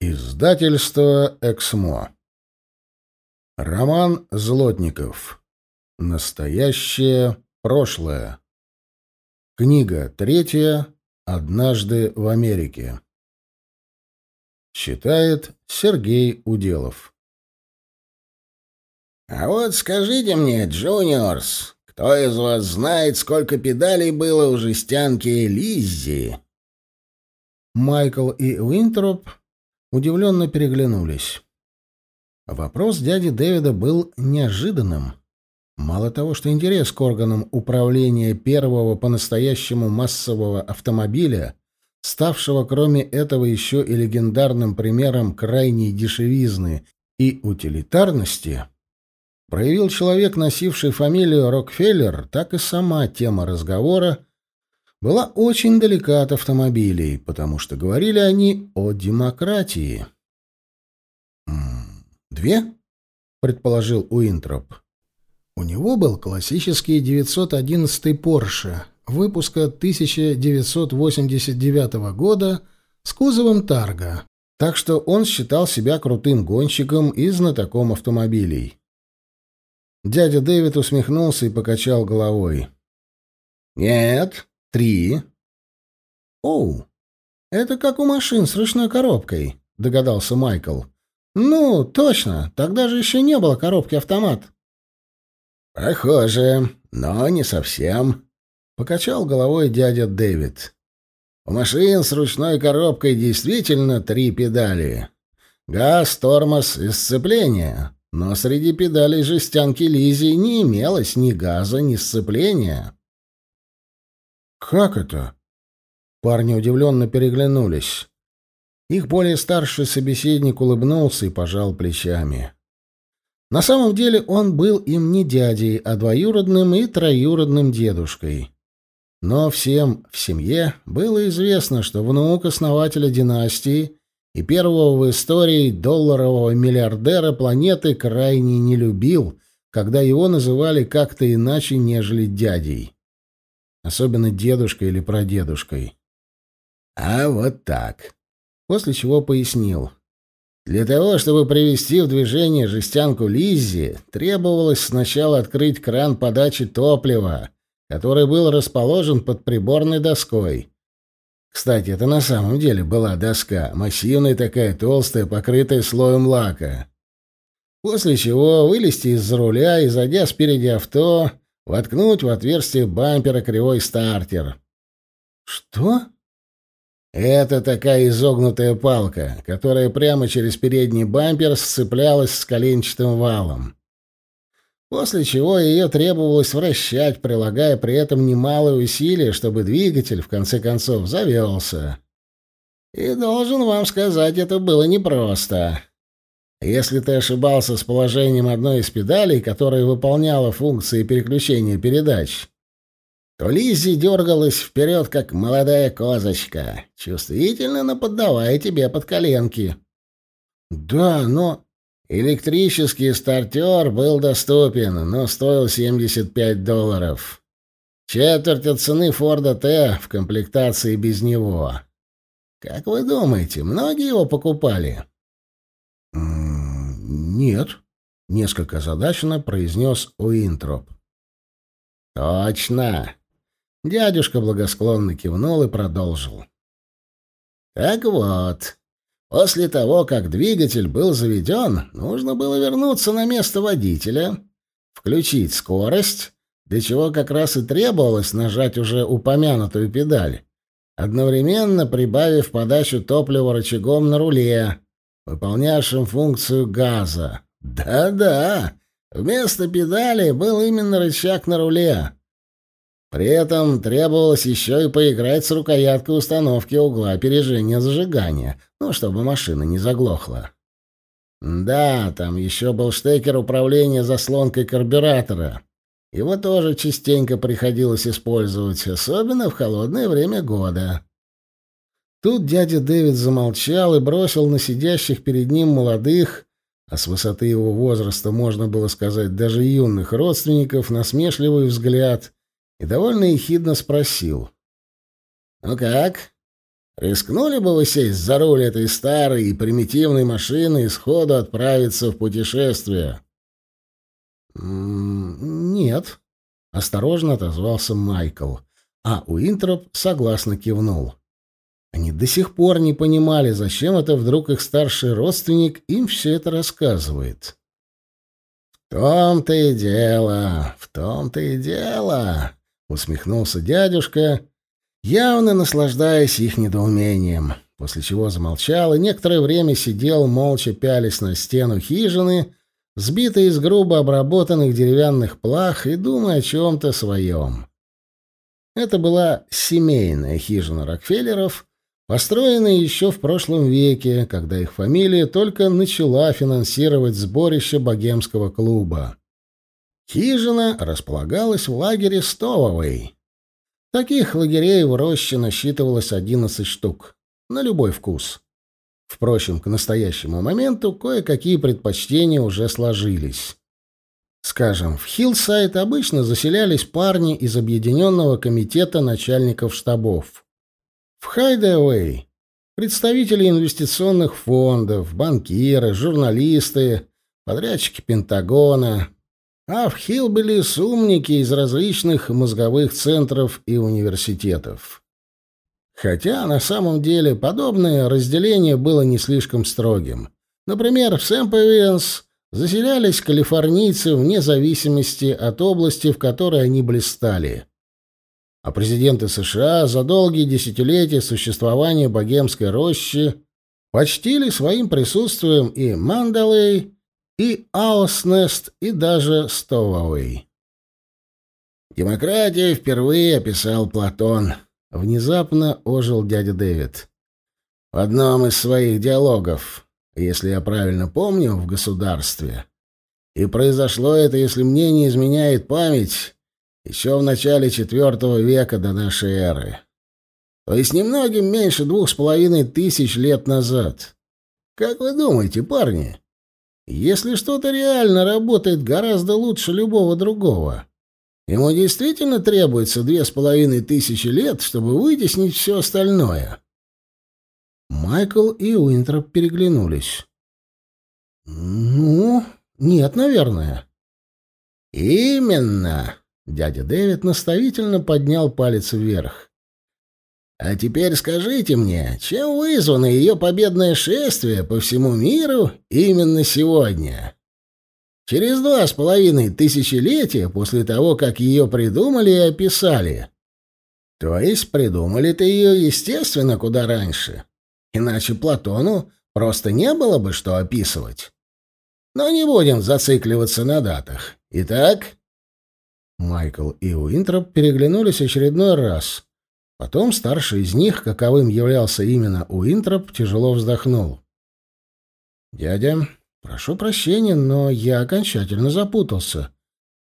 Издательство «Эксмо». Роман Злотников. Настоящее прошлое. Книга третья. Однажды в Америке. Читает Сергей Уделов. «А вот скажите мне, juniors, кто из вас знает, сколько педалей было у жестянки Лиззи?» Майкл и Уинтроп удивленно переглянулись. Вопрос дяди Дэвида был неожиданным. Мало того, что интерес к органам управления первого по-настоящему массового автомобиля, ставшего кроме этого еще и легендарным примером крайней дешевизны и утилитарности, проявил человек, носивший фамилию Рокфеллер, так и сама тема разговора была очень далека от автомобилей, потому что говорили они о демократии. «Две?» — предположил Уинтроп. У него был классический 911 Porsche выпуска 1989 года с кузовом Тарга, так что он считал себя крутым гонщиком и знатоком автомобилей. Дядя Дэвид усмехнулся и покачал головой. «Нет, Три. Оу, это как у машин с ручной коробкой, догадался Майкл. Ну, точно, тогда же еще не было коробки автомат. Похоже, но не совсем, покачал головой дядя Дэвид. У машин с ручной коробкой действительно три педали. Газ, тормоз и сцепление. Но среди педалей жестянки Лизи не имелось ни газа, ни сцепления. «Как это?» Парни удивленно переглянулись. Их более старший собеседник улыбнулся и пожал плечами. На самом деле он был им не дядей, а двоюродным и троюродным дедушкой. Но всем в семье было известно, что внук основателя династии и первого в истории долларового миллиардера планеты крайне не любил, когда его называли как-то иначе, нежели дядей особенно дедушкой или прадедушкой. А вот так. После чего пояснил. Для того, чтобы привести в движение жестянку Лиззи, требовалось сначала открыть кран подачи топлива, который был расположен под приборной доской. Кстати, это на самом деле была доска, массивная такая, толстая, покрытая слоем лака. После чего вылезти из-за руля и, зайдя спереди авто, воткнуть в отверстие бампера кривой стартер. Что? Это такая изогнутая палка, которая прямо через передний бампер сцеплялась с коленчатым валом. После чего ее требовалось вращать, прилагая при этом немалые усилия, чтобы двигатель, в конце концов, завелся. И должен вам сказать, это было непросто. Если ты ошибался с положением одной из педалей, которая выполняла функции переключения передач, то Лиззи дергалась вперед, как молодая козочка, чувствительно наподдавая тебе под коленки. Да, но... Электрический стартер был доступен, но стоил 75 долларов. Четверть от цены Форда Т в комплектации без него. Как вы думаете, многие его покупали? «Нет», — несколько задачно произнес Уинтроп. «Точно!» Дядюшка благосклонно кивнул и продолжил. «Так вот, после того, как двигатель был заведен, нужно было вернуться на место водителя, включить скорость, для чего как раз и требовалось нажать уже упомянутую педаль, одновременно прибавив подачу топлива рычагом на руле, выполнявшим функцию газа. Да-да, вместо педали был именно рычаг на руле. При этом требовалось еще и поиграть с рукояткой установки угла опережения зажигания, ну, чтобы машина не заглохла. Да, там еще был штекер управления заслонкой карбюратора. Его тоже частенько приходилось использовать, особенно в холодное время года. Тут дядя Дэвид замолчал и бросил на сидящих перед ним молодых, а с высоты его возраста можно было сказать даже юных родственников, насмешливый взгляд и довольно ехидно спросил. «Ну как? Рискнули бы вы сесть за руль этой старой и примитивной машины и сходу отправиться в путешествие? «Нет», — осторожно отозвался Майкл, а Уинтроп согласно кивнул. Они до сих пор не понимали, зачем это вдруг их старший родственник им все это рассказывает. «В том-то и дело, в том-то и дело», — усмехнулся дядюшка, явно наслаждаясь их недоумением, после чего замолчал и некоторое время сидел, молча пялясь на стену хижины, сбитый из грубо обработанных деревянных плах и думая о чем-то своем. Это была семейная хижина Рокфеллеров, построенная еще в прошлом веке, когда их фамилия только начала финансировать сборище богемского клуба. Хижина располагалась в лагере Стововой. Таких лагерей в роще насчитывалось 11 штук, на любой вкус. Впрочем, к настоящему моменту кое-какие предпочтения уже сложились. Скажем, в Хиллсайд обычно заселялись парни из Объединенного комитета начальников штабов. В Хайдэвэй — представители инвестиционных фондов, банкиры, журналисты, подрядчики Пентагона, а в Хиллбиллис — умники из различных мозговых центров и университетов. Хотя на самом деле подобное разделение было не слишком строгим. Например, в Семпервиренс заселялись калифорнийцы вне зависимости от области, в которой они блистали. А президенты США за долгие десятилетия существования богемской рощи почтили своим присутствием и Мандалей, и Аулс Нест, и даже Стовауэй. Демократию впервые описал Платон, Внезапно ожил дядя Дэвид. В одном из своих диалогов, если я правильно помню, в государстве. И произошло это, если мне не изменяет память, еще в начале четвертого века до нашей эры. То есть немногим меньше двух с половиной тысяч лет назад. Как вы думаете, парни, если что-то реально работает гораздо лучше любого другого, Ему действительно требуется две с половиной тысячи лет, чтобы вытеснить все остальное. Майкл и Уинтроп переглянулись. «Ну, нет, наверное». «Именно!» — дядя Дэвид наставительно поднял палец вверх. «А теперь скажите мне, чем вызвано ее победное шествие по всему миру именно сегодня?» Через два с половиной тысячелетия после того, как ее придумали и описали. То есть придумали-то ее, естественно, куда раньше. Иначе Платону просто не было бы что описывать. Но не будем зацикливаться на датах. Итак... Майкл и Уинтроп переглянулись очередной раз. Потом старший из них, каковым являлся именно Уинтроп, тяжело вздохнул. «Дядя, Прошу прощения, но я окончательно запутался.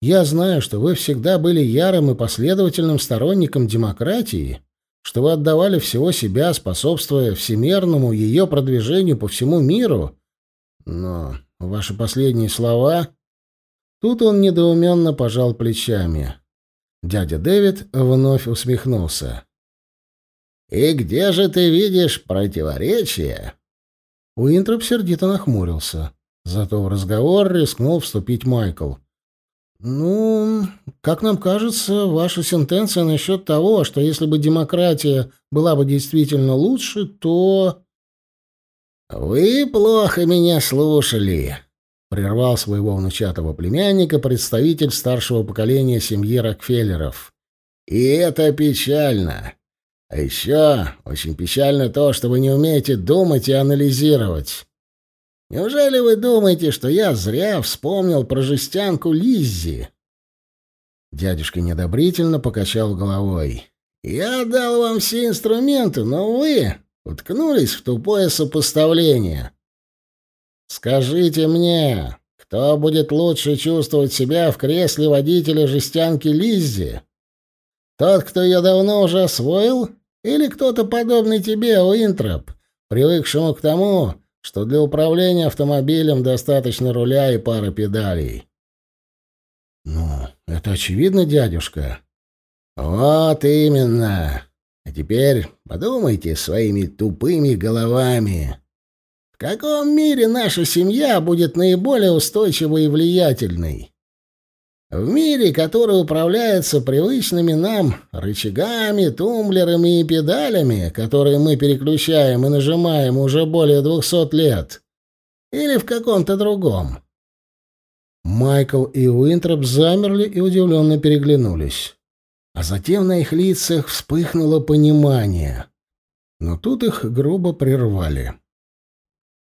Я знаю, что вы всегда были ярым и последовательным сторонником демократии, что вы отдавали всего себя, способствуя всемирному ее продвижению по всему миру. Но ваши последние слова... Тут он недоуменно пожал плечами. Дядя Дэвид вновь усмехнулся. «И где же ты видишь противоречие?» Уинтроп сердито нахмурился. Зато в разговор рискнул вступить Майкл. «Ну, как нам кажется, ваша сентенция насчет того, что если бы демократия была бы действительно лучше, то...» «Вы плохо меня слушали», — прервал своего внучатого племянника представитель старшего поколения семьи Рокфеллеров. «И это печально. А еще очень печально то, что вы не умеете думать и анализировать. Неужели вы думаете, что я зря вспомнил про жестянку Лиззи?» Дядюшка недобрительно покачал головой. «Я дал вам все инструменты, но вы уткнулись в тупое сопоставление. Скажите мне, кто будет лучше чувствовать себя в кресле водителя жестянки Лиззи? Тот, кто ее давно уже освоил, или кто-то подобный тебе, Уинтроп, привыкшему к тому, что для управления автомобилем достаточно руля и пары педалей. Ну, это очевидно, дядюшка. Вот именно. А теперь подумайте своими тупыми головами. В каком мире наша семья будет наиболее устойчивой и влиятельной? В мире, который управляется привычными нам рычагами, тумблерами и педалями, которые мы переключаем и нажимаем уже более двухсот лет? Или в каком-то другом? Майкл и Уинтроп замерли и удивленно переглянулись. А затем на их лицах вспыхнуло понимание. Но тут их грубо прервали.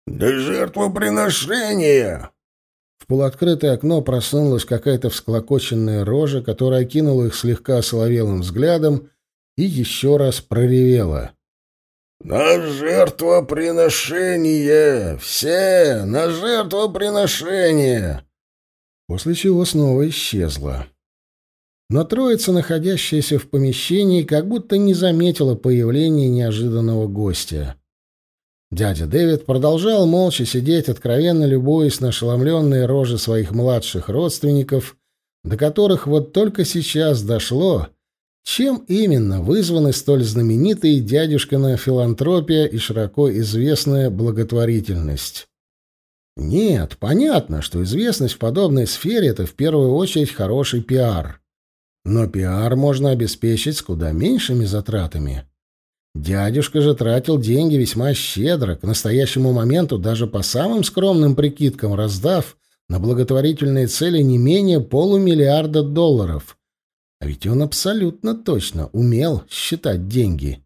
«Да жертвоприношение!» В полуоткрытое окно просунулась какая-то всклокоченная рожа, которая окинула их слегка соловелым взглядом и еще раз проревела. «На жертвоприношение! Все на жертвоприношение!» После чего снова исчезла. Но троица, находящаяся в помещении, как будто не заметила появления неожиданного гостя. Дядя Дэвид продолжал молча сидеть, откровенно любуясь на ошеломленные рожи своих младших родственников, до которых вот только сейчас дошло, чем именно вызваны столь знаменитые дядюшкина филантропия и широко известная благотворительность. Нет, понятно, что известность в подобной сфере — это в первую очередь хороший пиар. Но пиар можно обеспечить с куда меньшими затратами. Дядюшка же тратил деньги весьма щедро, к настоящему моменту даже по самым скромным прикидкам раздав на благотворительные цели не менее полумиллиарда долларов. А ведь он абсолютно точно умел считать деньги.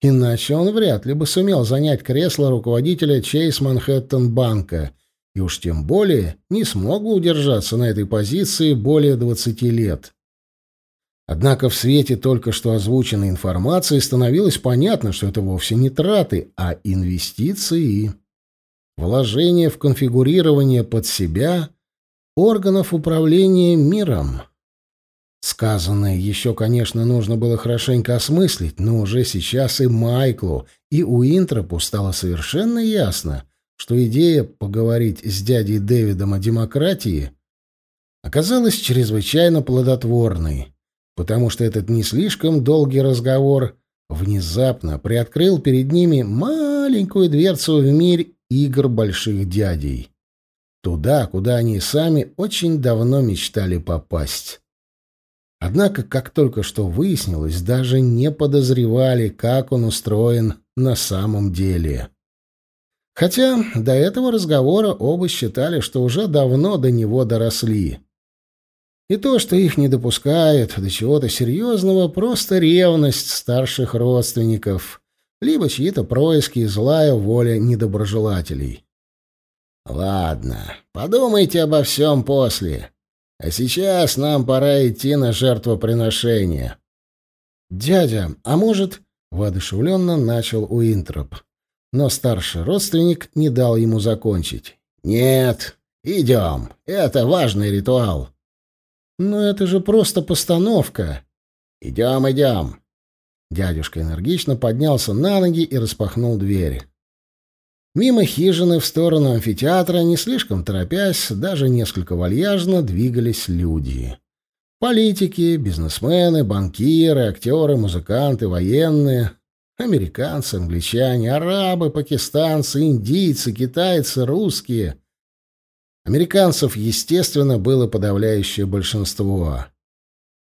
Иначе он вряд ли бы сумел занять кресло руководителя Чейз Манхэттен банка и уж тем более не смог бы удержаться на этой позиции более 20 лет. Однако в свете только что озвученной информации становилось понятно, что это вовсе не траты, а инвестиции. Вложение в конфигурирование под себя органов управления миром. Сказанное еще, конечно, нужно было хорошенько осмыслить, но уже сейчас и Майклу, и Уинтропу стало совершенно ясно, что идея поговорить с дядей Дэвидом о демократии оказалась чрезвычайно плодотворной потому что этот не слишком долгий разговор внезапно приоткрыл перед ними маленькую дверцу в мир игр больших дядей. Туда, куда они сами очень давно мечтали попасть. Однако, как только что выяснилось, даже не подозревали, как он устроен на самом деле. Хотя до этого разговора оба считали, что уже давно до него доросли. И то, что их не допускают до чего-то серьезного, просто ревность старших родственников, либо чьи-то происки и злая воля недоброжелателей. «Ладно, подумайте обо всем после. А сейчас нам пора идти на жертвоприношение». «Дядя, а может...» — воодушевленно начал Уинтроп. Но старший родственник не дал ему закончить. «Нет, идем. Это важный ритуал». «Но это же просто постановка!» «Идем, идем!» Дядюшка энергично поднялся на ноги и распахнул дверь. Мимо хижины в сторону амфитеатра, не слишком торопясь, даже несколько вальяжно двигались люди. Политики, бизнесмены, банкиры, актеры, музыканты, военные, американцы, англичане, арабы, пакистанцы, индийцы, китайцы, русские — Американцев, естественно, было подавляющее большинство.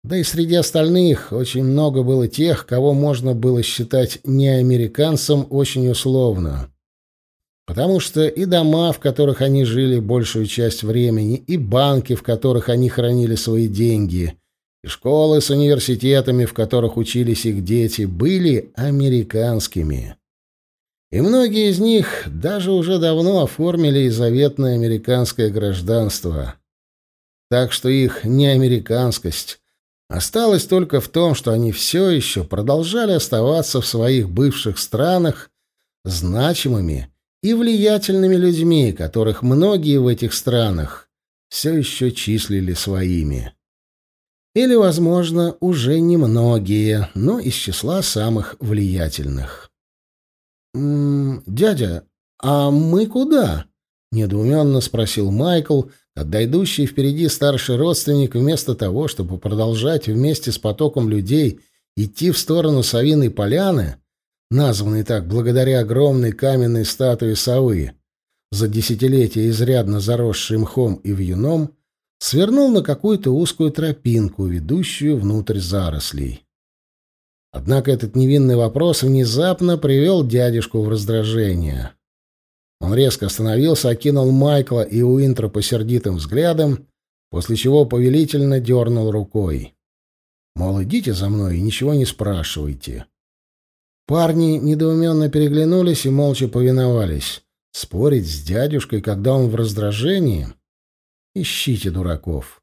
Да и среди остальных очень много было тех, кого можно было считать не американцем очень условно. Потому что и дома, в которых они жили большую часть времени, и банки, в которых они хранили свои деньги, и школы с университетами, в которых учились их дети, были американскими. И многие из них даже уже давно оформили и заветное американское гражданство. Так что их неамериканскость осталась только в том, что они все еще продолжали оставаться в своих бывших странах значимыми и влиятельными людьми, которых многие в этих странах все еще числили своими. Или, возможно, уже немногие, но из числа самых влиятельных. «М -м, «Дядя, а мы куда?» — недоуменно спросил Майкл, когда идущий впереди старший родственник вместо того, чтобы продолжать вместе с потоком людей идти в сторону Савиной поляны, названной так благодаря огромной каменной статуе совы, за десятилетия изрядно заросшей мхом и вьюном, свернул на какую-то узкую тропинку, ведущую внутрь зарослей. Однако этот невинный вопрос внезапно привел дядюшку в раздражение. Он резко остановился, окинул Майкла и Уинтра по сердитым взглядом, после чего повелительно дернул рукой. Мол, идите за мной и ничего не спрашивайте. Парни недоуменно переглянулись и молча повиновались. Спорить с дядюшкой, когда он в раздражении? Ищите дураков.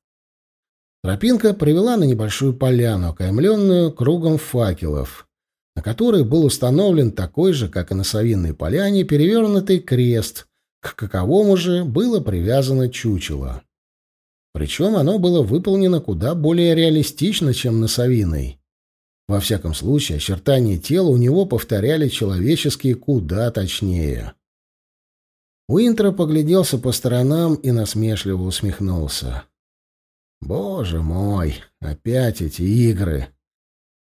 Тропинка привела на небольшую поляну, окаймленную кругом факелов, на которой был установлен такой же, как и на Савинной поляне, перевернутый крест, к каковому же было привязано чучело. Причем оно было выполнено куда более реалистично, чем на Савиной. Во всяком случае, очертания тела у него повторяли человеческие куда точнее. Уинтер погляделся по сторонам и насмешливо усмехнулся. «Боже мой, опять эти игры!»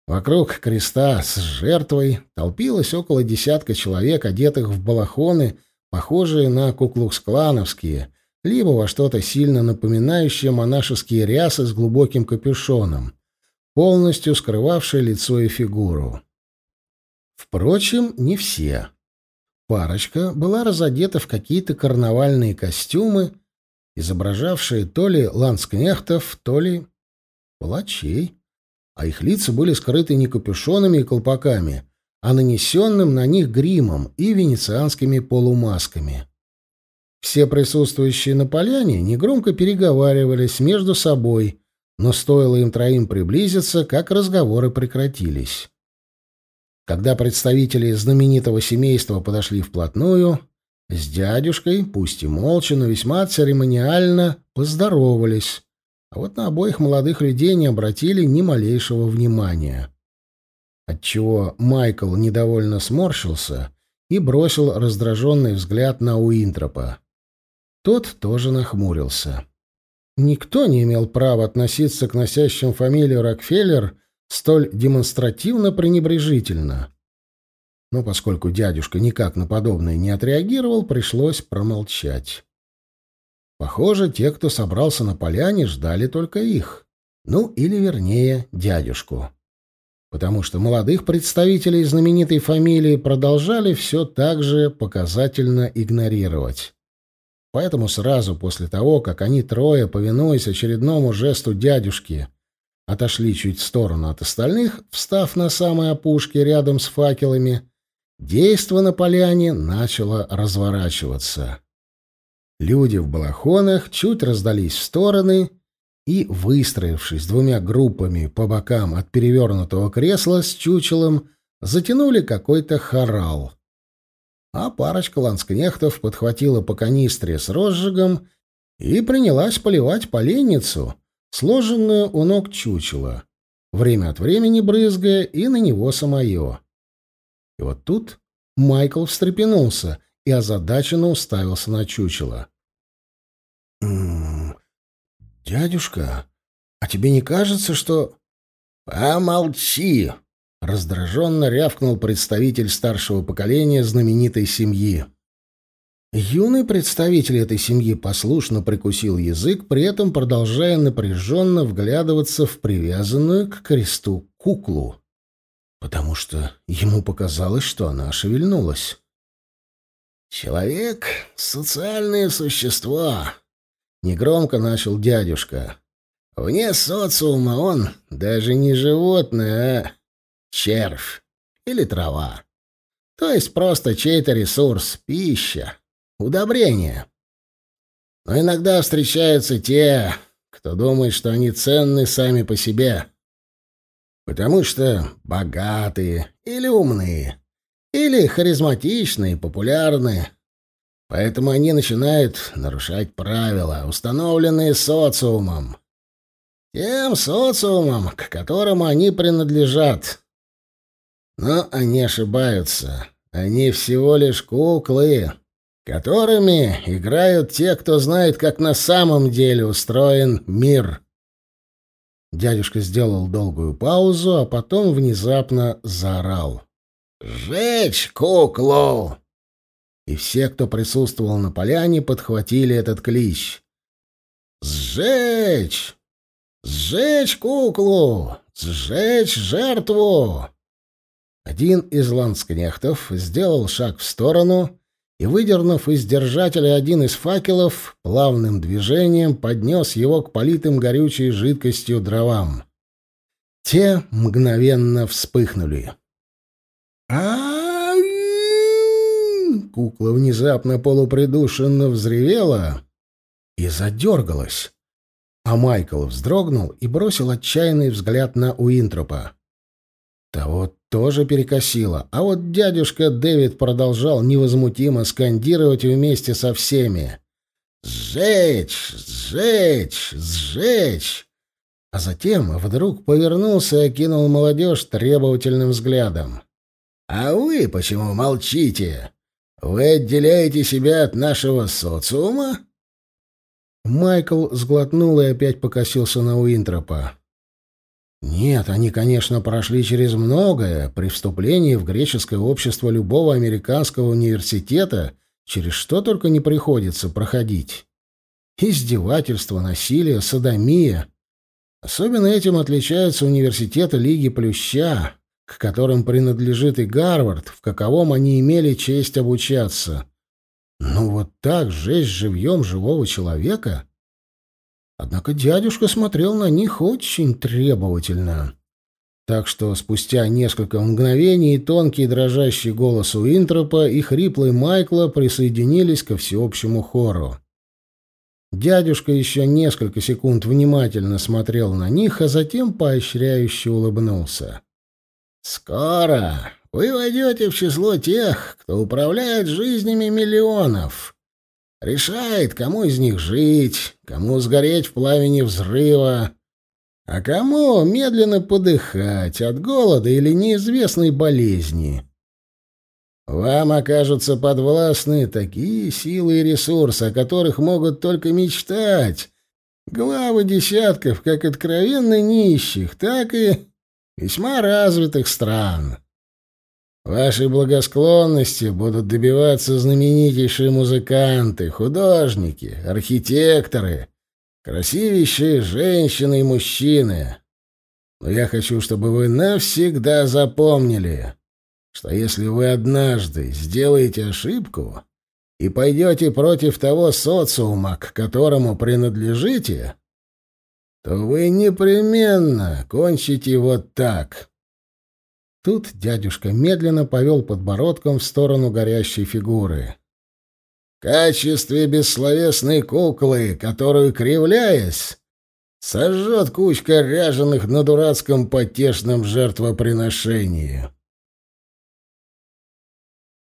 Вокруг креста с жертвой толпилось около десятка человек, одетых в балахоны, похожие на куклукс-клановские, либо во что-то сильно напоминающее монашеские рясы с глубоким капюшоном, полностью скрывавшие лицо и фигуру. Впрочем, не все. Парочка была разодета в какие-то карнавальные костюмы, изображавшие то ли ланскнехтов, то ли палачей, а их лица были скрыты не капюшонами и колпаками, а нанесенным на них гримом и венецианскими полумасками. Все присутствующие на поляне негромко переговаривались между собой, но стоило им троим приблизиться, как разговоры прекратились. Когда представители знаменитого семейства подошли вплотную, с дядюшкой, пусть и молча, но весьма церемониально, поздоровались, а вот на обоих молодых людей не обратили ни малейшего внимания. Отчего Майкл недовольно сморщился и бросил раздраженный взгляд на Уинтропа. Тот тоже нахмурился. Никто не имел права относиться к носящим фамилию Рокфеллер столь демонстративно пренебрежительно. Но поскольку дядюшка никак на подобное не отреагировал, пришлось промолчать. Похоже, те, кто собрался на поляне, ждали только их. Ну, или вернее, дядюшку. Потому что молодых представителей знаменитой фамилии продолжали все так же показательно игнорировать. Поэтому сразу после того, как они трое, повинуясь очередному жесту дядюшки, отошли чуть в сторону от остальных, встав на самой опушке рядом с факелами, действо на поляне начало разворачиваться. Люди в балахонах чуть раздались в стороны и, выстроившись двумя группами по бокам от перевернутого кресла с чучелом, затянули какой-то хорал. А парочка ланскнехтов подхватила по канистре с розжигом и принялась поливать поленницу — сложенную у ног чучела, время от времени брызгая и на него самое. И вот тут Майкл встрепенулся и озадаченно уставился на чучело. «М-м, «Дядюшка, а тебе не кажется, что...» «Помолчи!» — раздраженно рявкнул представитель старшего поколения знаменитой семьи. Юный представитель этой семьи послушно прикусил язык, при этом продолжая напряженно вглядываться в привязанную к кресту куклу, потому что ему показалось, что она шевельнулась. «Человек — социальное существо», — негромко начал дядюшка. «Вне социума он даже не животное, а червь или трава. То есть просто чей-то ресурс, пища удобрения. Но иногда встречаются те, кто думает, что они ценны сами по себе. Потому что богатые или умные, или харизматичные, популярные. Поэтому они начинают нарушать правила, установленные социумом. Тем социумом, к которому они принадлежат. Но они ошибаются. Они всего лишь куклы которыми играют те, кто знает, как на самом деле устроен мир. Дядюшка сделал долгую паузу, а потом внезапно заорал. «Сжечь куклу!» И все, кто присутствовал на поляне, подхватили этот клич. «Сжечь! Сжечь куклу! Сжечь жертву!» Один из ланскнехтов сделал шаг в сторону и, выдернув из держателя один из факелов, плавным движением поднес его к политым горючей жидкостью дровам. Те мгновенно вспыхнули. а Кукла внезапно полупридушенно взревела и задергалась, а Майкл вздрогнул и бросил отчаянный взгляд на Уинтропа. Того тоже перекосило, а вот дядюшка Дэвид продолжал невозмутимо скандировать вместе со всеми. «Сжечь! Сжечь! Сжечь!» А затем вдруг повернулся и окинул молодежь требовательным взглядом. «А вы почему молчите? Вы отделяете себя от нашего социума?» Майкл сглотнул и опять покосился на Уинтропа. Нет, они, конечно, прошли через многое. При вступлении в греческое общество любого американского университета через что только не приходится проходить. Издевательство, насилие, садомия. Особенно этим отличаются университеты Лиги Плюща, к которым принадлежит и Гарвард, в каковом они имели честь обучаться. Ну вот так жесть живьем живого человека? Однако дядюшка смотрел на них очень требовательно. Так что спустя несколько мгновений тонкий дрожащий голос Уинтропа и хриплый Майкла присоединились ко всеобщему хору. Дядюшка еще несколько секунд внимательно смотрел на них, а затем поощряюще улыбнулся. «Скоро вы войдете в число тех, кто управляет жизнями миллионов решает, кому из них жить, кому сгореть в пламени взрыва, а кому медленно подыхать от голода или неизвестной болезни. Вам окажутся подвластны такие силы и ресурсы, о которых могут только мечтать. Главы десятков как откровенно нищих, так и весьма развитых стран. Вашей благосклонности будут добиваться знаменитейшие музыканты, художники, архитекторы, красивейшие женщины и мужчины. Но я хочу, чтобы вы навсегда запомнили, что если вы однажды сделаете ошибку и пойдете против того социума, к которому принадлежите, то вы непременно кончите вот так. Тут дядюшка медленно повел подбородком в сторону горящей фигуры. В качестве бессловесной куклы, которую, кривляясь, сожжет кучка ряженых на дурацком потешном жертвоприношении.